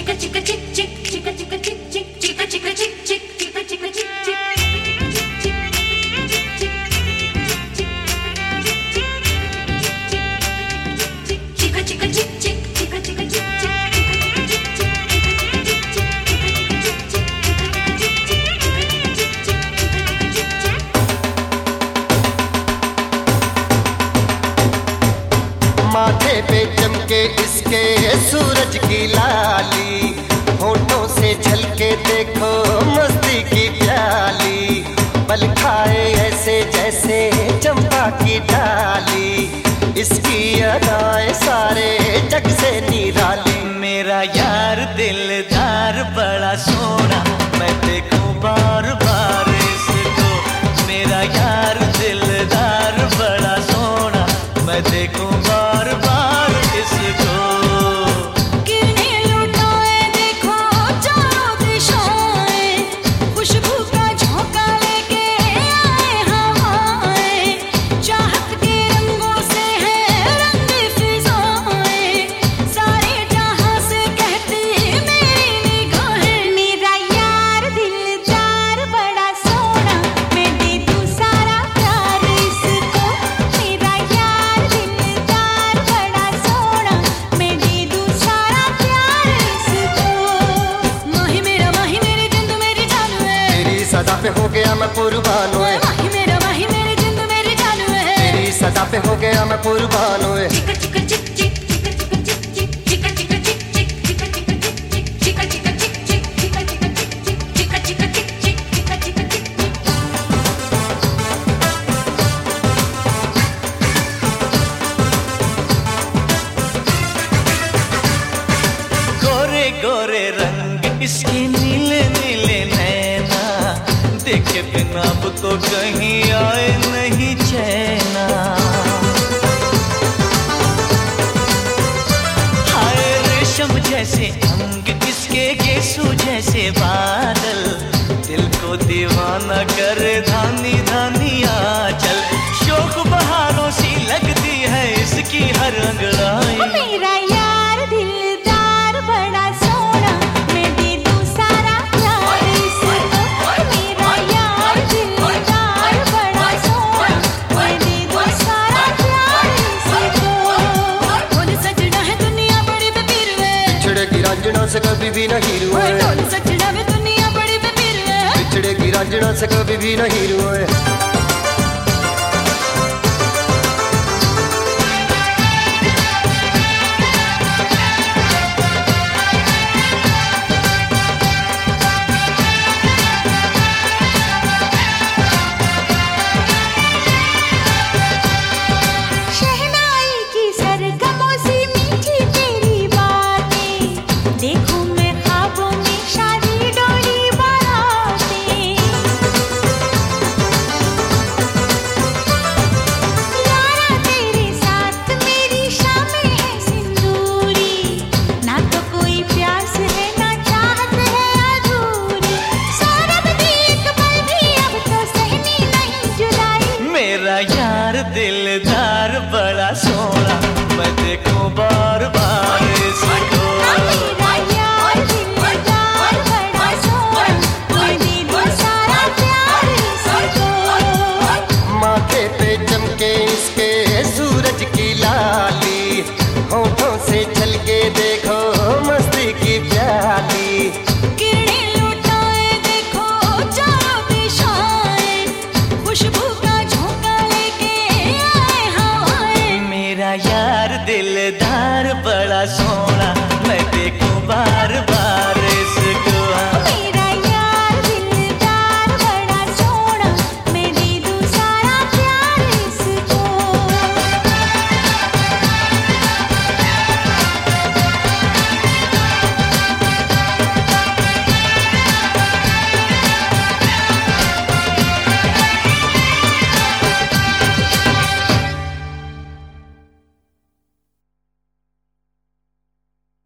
chica chica पे चमके इसके सूरज की लाली, होठों से झलके देखो मस्ती की प्याली, पल खाए ऐसे जैसे चंपा की डाली, इसकी अदाएँ सारे जग से निराली। मेरा यार दिलदार, बड़ा सोना, मैं देखूँ बार बार इसको। मेरा यार दिलदार, बड़ा सोना, मैं देखूँ कुर्बान हुए माही मेरा माही मेरी जिंद मेरी जान है तेरी सदा पे हो गया मैं कुर्बान हुए गोरे रंग इसके नीले नीले देखे बिना अब तो कहीं आए नहीं चैना। हाय रेशम जैसे अंग किसके केसु जैसे बादल। दिल को दीवाना कर धानी धानी आचल कभी भी नहीं रुए बिछड़ेगी रांझना से कभी भी नहीं रुए। देखूँ दिलदार बड़ा सोना मैं देखूँ बार